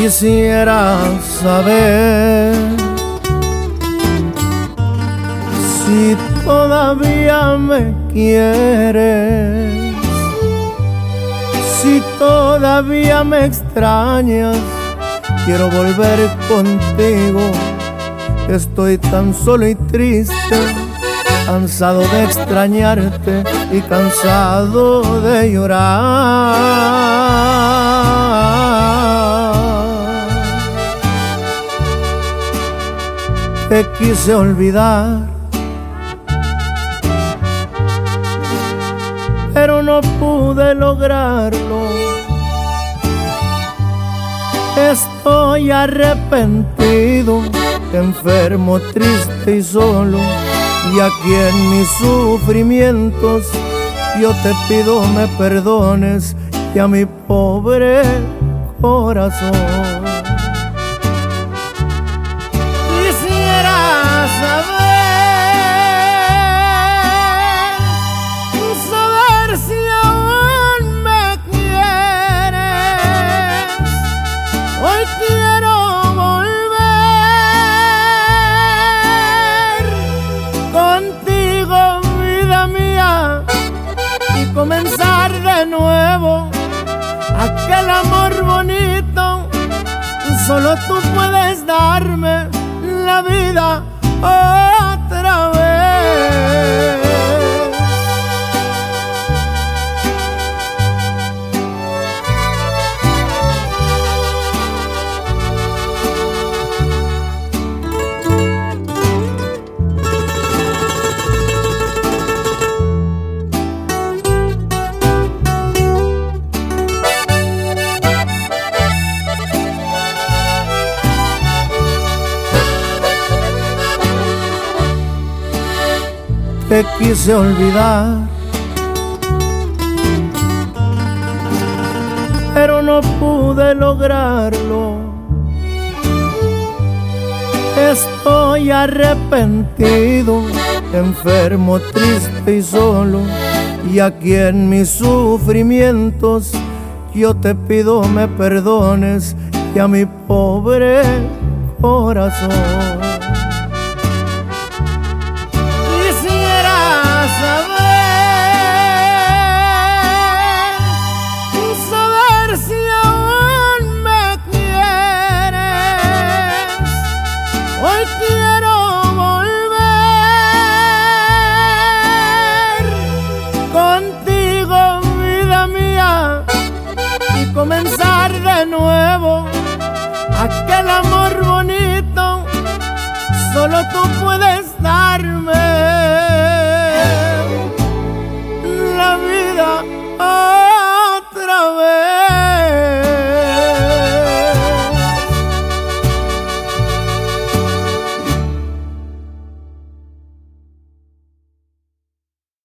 Quisiera saber si todavía me quieres, si todavía me extrañas, quiero volver contigo. Estoy tan solo y triste, cansado de extrañarte y cansado de llorar. Quise olvidar pero no pude lograrlo. Estoy arrepentido, enfermo, triste y solo. Y aquí en mis sufrimientos yo te pido me perdones y a mi pobre corazón. Aquel amor bonito. Solo tú puedes darme la vida quise olvidar. Pero no pude lograrlo. Estoy arrepentido, enfermo, triste y solo. Y aquí en mis sufrimientos yo te pido me perdones y a mi pobre corazón. contigo, vida mía, y comenzar de nuevo aquel amor bonito, solo tú